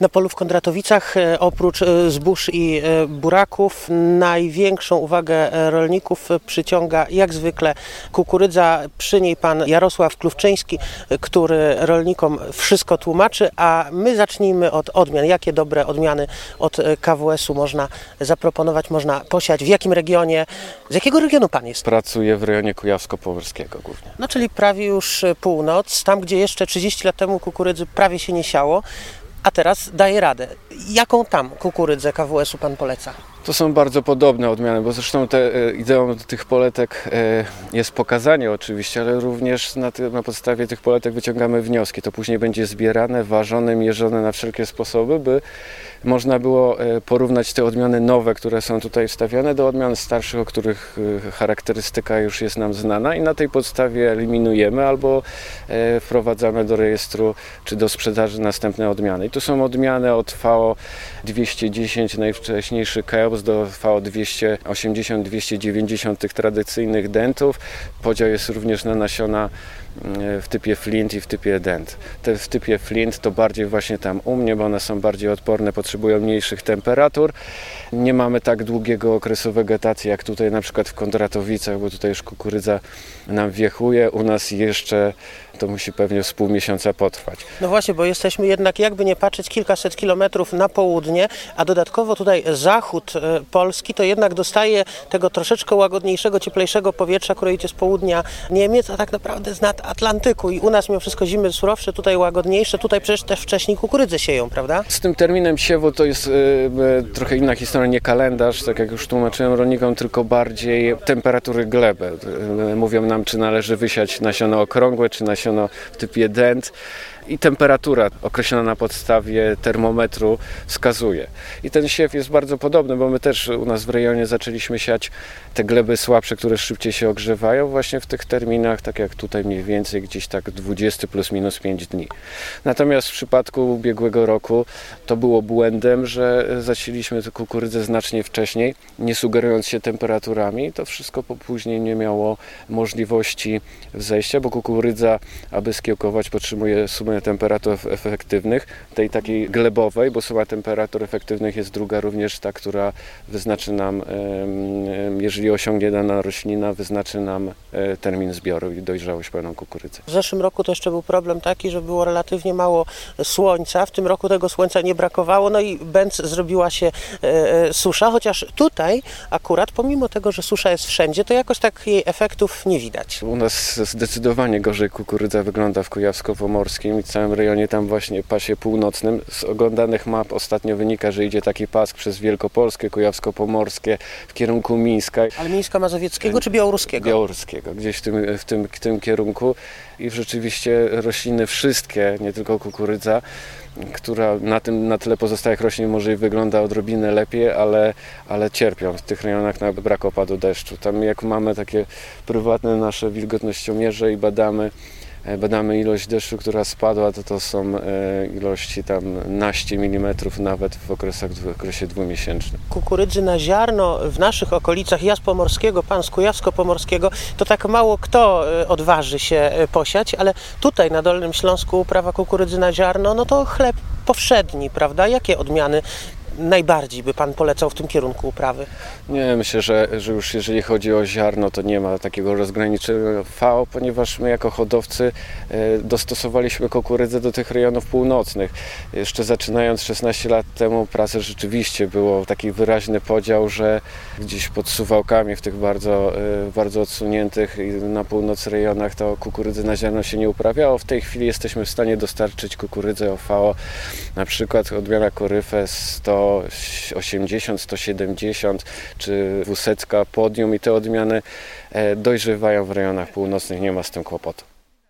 Na polu w Kondratowicach e, oprócz e, zbóż i e, buraków największą uwagę rolników przyciąga jak zwykle kukurydza. Przy niej pan Jarosław Klówczyński, e, który rolnikom wszystko tłumaczy, a my zacznijmy od odmian. Jakie dobre odmiany od KWS-u można zaproponować, można posiać? W jakim regionie? Z jakiego regionu pan jest? Pracuję w rejonie kujawsko-pomorskiego głównie. No czyli prawie już północ, tam gdzie jeszcze 30 lat temu kukurydzy prawie się nie siało, a teraz daje radę. Jaką tam kukurydzę KWS-u pan poleca? To są bardzo podobne odmiany, bo zresztą te, e, ideą tych poletek e, jest pokazanie oczywiście, ale również na, na podstawie tych poletek wyciągamy wnioski. To później będzie zbierane, ważone, mierzone na wszelkie sposoby, by można było e, porównać te odmiany nowe, które są tutaj wstawiane, do odmian starszych, o których charakterystyka już jest nam znana i na tej podstawie eliminujemy albo wprowadzamy do rejestru czy do sprzedaży następne odmiany. I tu są odmiany od VO 210, najwcześniejszy KEOS, do VO 280-290 tych tradycyjnych dentów. Podział jest również na nasiona mm, w typie flint i w typie dent. Te w typie flint to bardziej właśnie tam u mnie, bo one są bardziej odporne, potrzebują mniejszych temperatur. Nie mamy tak długiego okresu wegetacji jak tutaj na przykład w Kondratowicach, bo tutaj już kukurydza nam wiechuje. U nas jeszcze to musi pewnie z pół miesiąca potrwać. No właśnie, bo jesteśmy jednak, jakby nie patrzeć, kilkaset kilometrów na południe, a dodatkowo tutaj zachód e, Polski to jednak dostaje tego troszeczkę łagodniejszego, cieplejszego powietrza, które idzie z południa Niemiec, a tak naprawdę z nad Atlantyku. I u nas mimo wszystko zimy surowsze, tutaj łagodniejsze, tutaj przecież też wcześniej kukurydzy sieją, prawda? Z tym terminem siewu to jest y, y, trochę inna historia, nie kalendarz, tak jak już tłumaczyłem rolnikom, tylko bardziej temperatury gleby. Mówią nam, czy należy wysiać nasiona okrągłe, czy nasiona w typie dent i temperatura określona na podstawie termometru wskazuje. I ten siew jest bardzo podobny, bo my też u nas w rejonie zaczęliśmy siać te gleby słabsze, które szybciej się ogrzewają właśnie w tych terminach, tak jak tutaj mniej więcej gdzieś tak 20 plus minus 5 dni. Natomiast w przypadku ubiegłego roku to było błędem, że zasiliśmy tę kukurydzę znacznie wcześniej, nie sugerując się temperaturami. To wszystko po później nie miało możliwości wzejścia, bo kukurydza, aby skiełkować, potrzebuje sumy temperatur efektywnych, tej takiej glebowej, bo suma temperatur efektywnych jest druga również ta, która wyznaczy nam, jeżeli osiągnie dana roślina, wyznaczy nam e, termin zbioru i dojrzałość pełną kukurydzy. W zeszłym roku to jeszcze był problem taki, że było relatywnie mało słońca. W tym roku tego słońca nie brakowało, no i bęc zrobiła się e, e, susza, chociaż tutaj akurat, pomimo tego, że susza jest wszędzie, to jakoś tak jej efektów nie widać. U nas zdecydowanie gorzej kukurydza wygląda w Kujawsko-Pomorskim i całym rejonie tam właśnie pasie północnym. Z oglądanych map ostatnio wynika, że idzie taki pas przez Wielkopolskie, Kujawsko-Pomorskie w kierunku Mińska. Ale Mińska Mazowieckiego czy Białoruskiego? Białoruskiego, gdzieś w tym, w tym, w tym kierunku i rzeczywiście rośliny wszystkie, nie tylko kukurydza, która na, tym, na tyle pozostałych roślin może i wygląda odrobinę lepiej, ale, ale cierpią w tych rejonach na brak opadu deszczu. Tam jak mamy takie prywatne nasze wilgotnościomierze i badamy badamy ilość deszczu, która spadła, to to są e, ilości tam naście milimetrów nawet w okresach w okresie dwumiesięcznym. Kukurydzy na ziarno w naszych okolicach, ja Pomorskiego, pan z Kujawsko-Pomorskiego, to tak mało kto e, odważy się e, posiać, ale tutaj na Dolnym Śląsku uprawa kukurydzy na ziarno, no to chleb powszedni, prawda? Jakie odmiany najbardziej by Pan polecał w tym kierunku uprawy? Nie, myślę, że, że już jeżeli chodzi o ziarno, to nie ma takiego rozgraniczenia V, ponieważ my jako hodowcy e, dostosowaliśmy kukurydzę do tych rejonów północnych. Jeszcze zaczynając 16 lat temu pracę rzeczywiście było taki wyraźny podział, że gdzieś pod Suwałkami w tych bardzo, e, bardzo odsuniętych na północ rejonach to kukurydzy na ziarno się nie uprawiało. W tej chwili jesteśmy w stanie dostarczyć kukurydzę OVO, na przykład odmiana koryfę 100 180, 170 czy dwusetka podium i te odmiany dojrzewają w rejonach północnych, nie ma z tym kłopotu.